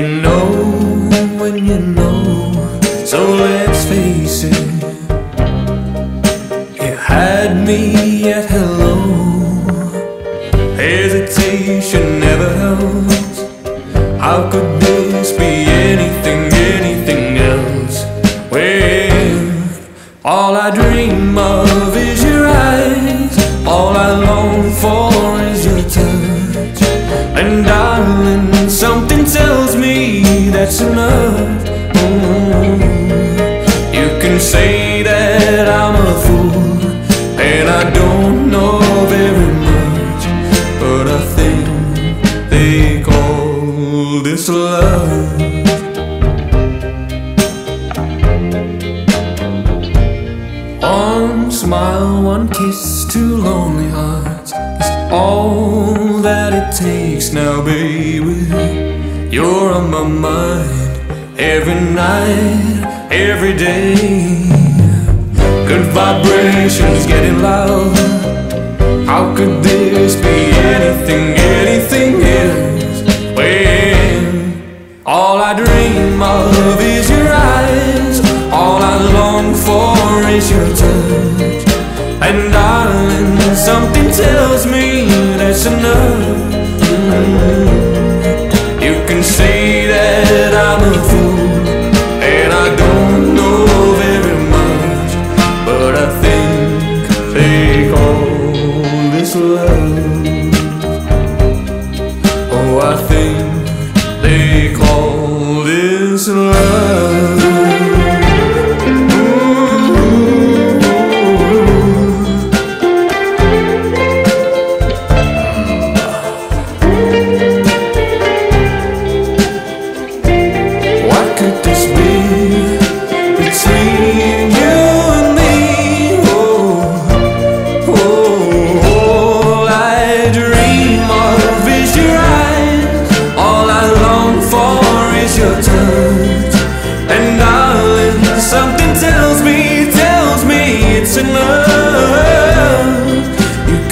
know when you know. So let's face it. You had me at hello. Hesitation never helps. How could darling, something tells me that's enough. Mm. You can say that I'm a fool, and I don't know very much, but I think they call this love. One smile, one kiss, two lonely hearts all that it takes now, baby. You're on my mind every night, every day. Good vibrations getting loud. How could this be something tells me that's enough. Mm. You can say that I'm a fool, and I don't know very much, but I think they call this love. Oh, I think they call this love.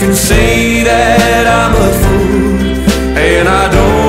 can say that I'm a fool, and I don't.